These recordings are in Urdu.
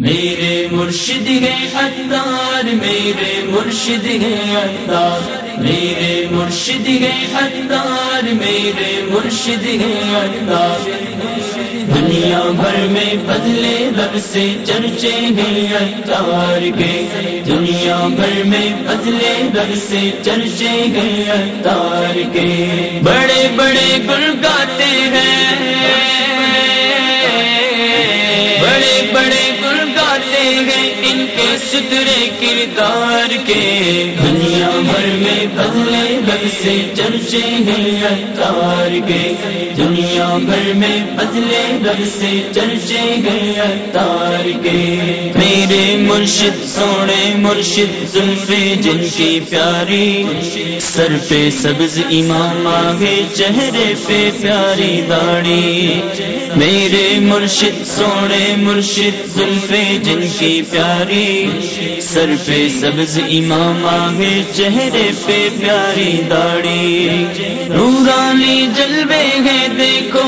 میرے مرشد ہے اتار میرے مرشد ہے اتار میرے مرشد ہے اتار میرے مرشد ہے اتار دنیا بھر میں بدلے رب سے چرچے ہیں اتار کے۔ دنیا بھر میں بدلے رب سے چرچے ہیں اتار کے۔ بڑے بڑے گل گاتے ہیں سترے کردار کے دنیا بھر میں بدلے بل سے چرچے ہیں اتار کے دنیا بھر میں بدلے بل سے چرچے گئے اتار کے میرے مرشد، سونے مرشد، زلفے جن کی پیاری، سر پہ سبز امام آگے چہرے پہ پیاری داڑی میرے مرشد، سونے مرشد، زلفے جن کی پیاری سر پہ سبز امام آگے چہرے پہ پیاری داڑی نورانی جلوے ہیں، دیکھو۔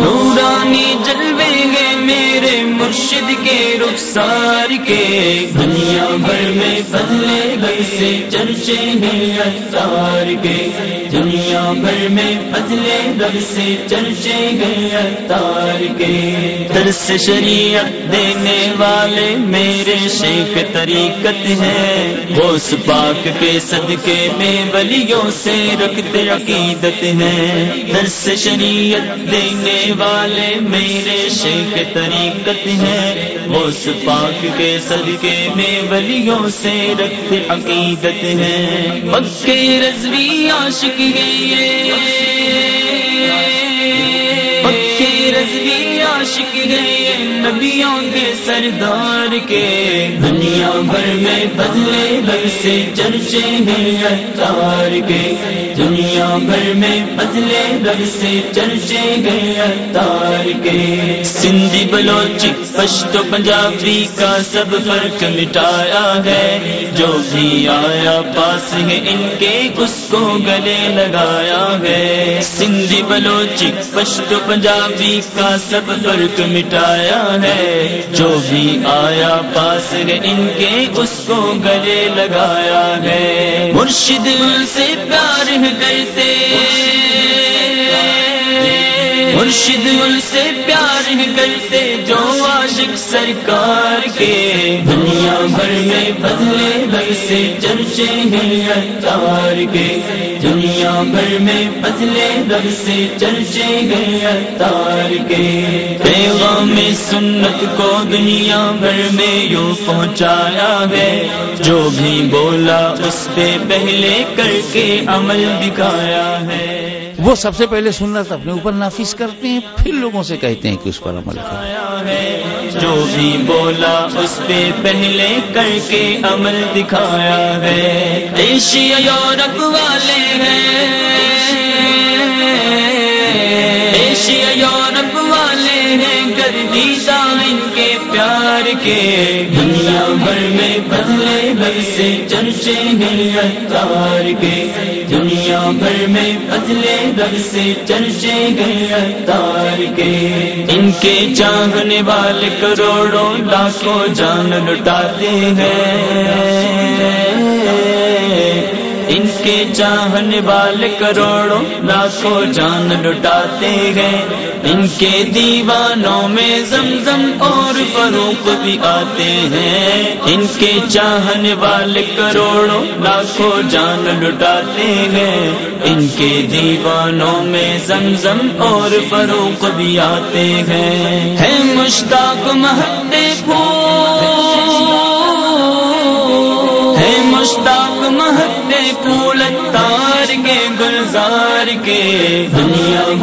نورانی جلوے ہیں میرے مرشد کے رخسار کے۔ دنیا بھر میں بدلے گئے سے چرچے ہیں اتار کے۔ دنیا بھر میں بدلے رب سے چرچے گئے اتار کے۔ درس شریعت دینے والے میرے شیخ طریقت ہے۔ اس پاک کے صدقے میں ولیوں سے رکھتے عقیدت ہے۔ درس شریعت دینے والے میرے شیخ طریقت ہے۔ اس پاک کے صدقے میں ولیوں سے رکھتے عقیدت ہے۔ مکے رضوی عاشق پکی رضوی عاشق گئے نبیوں کے سردار کے دنیا بھر میں بدلے بھر سے چرچے ہیں اتار کے دنیا بھر میں بدلے بھر سے چرچے گئے اتار کے۔ سندھی بلوچ پشت پنجابی کا سب فرق مٹایا ہے۔ جو بھی آیا پاس ہے، ان کے اس کو گلے لگایا ہے۔ سندھی بلوچ پشت پنجابی کا سب فرق مٹایا ہے۔ جو بھی آیا پاس ہے، ان کے اس کو گلے لگایا ہے۔ مرشد سے پیار ہے کرتے مرشد ان سے پیار کرتے جو عاشق سرکار کے۔ دنیا بھر میں بدلے بھر سے چرچے ہیں اتار کے۔ دنیا بھر میں بدلے بھر سے چرچے گئے اتار کے۔ پیغام سنت کو دنیا بھر میں یوں پہنچایا ہے۔ جو بھی بولا اس پہ پہلے کر کے عمل دکھایا ہے۔ وہ سب سے پہلے سنت اپنے اوپر نافذ کرتے ہیں، پھر لوگوں سے کہتے ہیں کہ اس پر عمل ہے جو بھی بولا، اس پہ پہلے کر کے عمل دکھایا ہے۔ ایشیا یورپ والے ہیں۔ ایشیا یورپ والے ہیں گردیدہ ان کے دنیا بھر میں بدلے بھر سے چرچے ہیں اتار کے دنیا بھر میں بدلے در سے چرچے گئے تار کے۔ ان کے چاہنے والے کروڑوں لاکھوں جان لٹاتے ہیں۔ ان کے چاہنے والے کروڑوں لاکھوں جان لٹاتے ہیں۔ ان کے دیوانوں میں زمزم اور فروخ بھی آتے ہیں۔ ان کے چاہنے والے کروڑوں لاکھوں جان لٹاتے ہیں۔ ان کے دیوانوں میں زمزم اور فروخ بھی آتے ہیں۔ ہے مشتاق محتے پھول ہم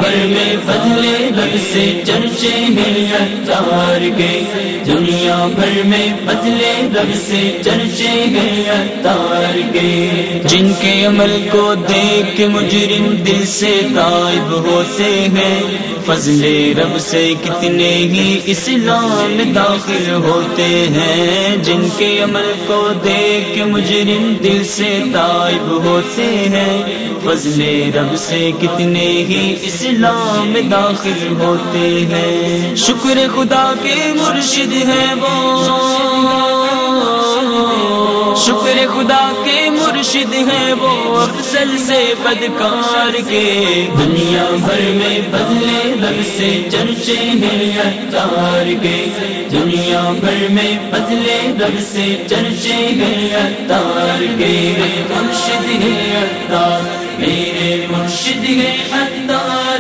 بھر میں بدلے بل سے چرچے ہیں تار کے۔ دنیا بھر میں بدلے رب سے چرچے گئے تار کے۔ جن کے عمل کو دیکھ مجرم دل سے غائب ہوتے ہیں۔ فضل رب سے کتنے ہی اسلام داخل ہوتے ہیں۔ جن کے عمل کو دیکھ مجرم دل سے تائب ہوتے ہیں۔ فضل رب سے کتنے ہی اسلام میں داخل ہوتے ہیں۔ شکر خدا کے مرشد ہے وہ۔ شکر خدا کے مرشد ہے وہ۔ افضل سے بدکار کے دنیا بھر میں بدلے لگ سے چرچے ہیں اتار کے۔ دنیا بھر میں بدلے لگ سے چرچے ہیں اتار کے۔ مرشد ہے اتار میرے مرشد ہے اتار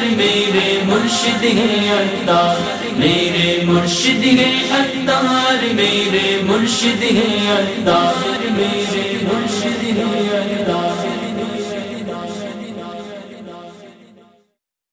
میرے مرشد ہے اتار میرے مرشد ہے اتار میرے مرشد ہے اتار میرے مرشد ہے اتار